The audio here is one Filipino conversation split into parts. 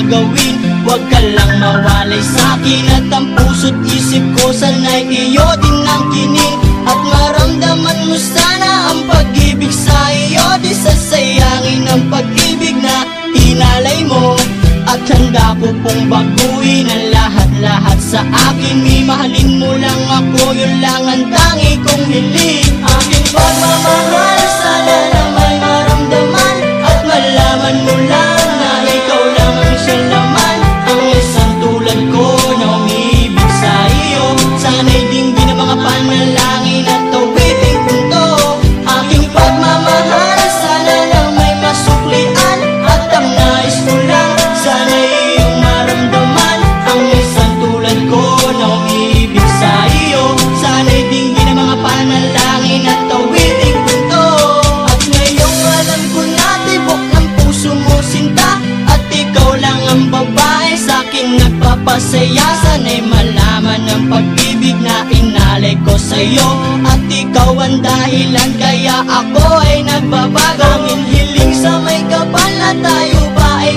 gagawin? Huwag ka lang mawalay sa'kin At ang puso't isip ko sana'y iyo din ang kinin. At maramdaman mo sana ang pag-ibig sa iyo Di sasayangin ang pag-ibig na hinalay mo. At handa ko pong baguhin ang lahat-lahat sa akin. May mahalin mo lang ako, yun lang ang tangi kong hiling Masayasan ay malaman ang pag-ibig na inalay ko sa'yo. At ikaw ang dahilan kaya ako ay nagbabago. Ang hiling sa may kapal na tayo ba ay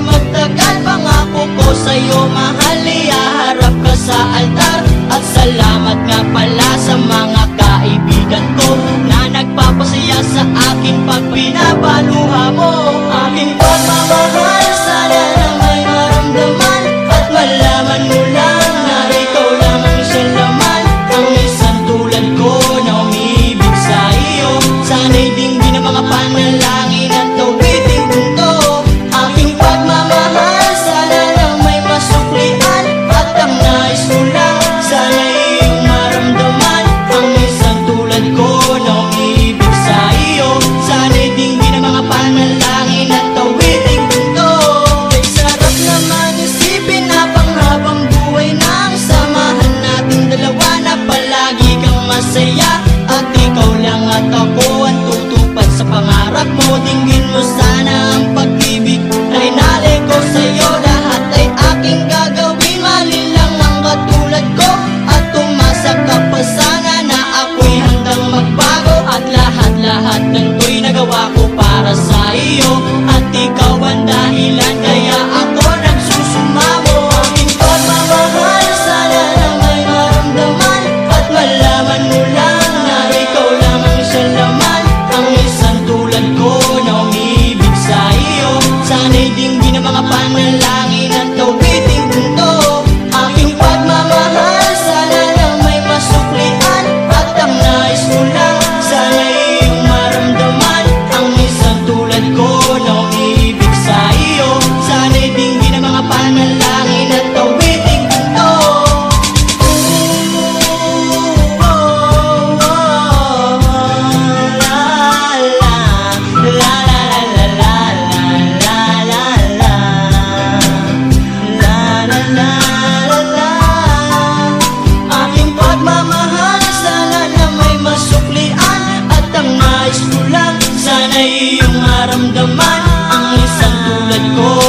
有 Santo.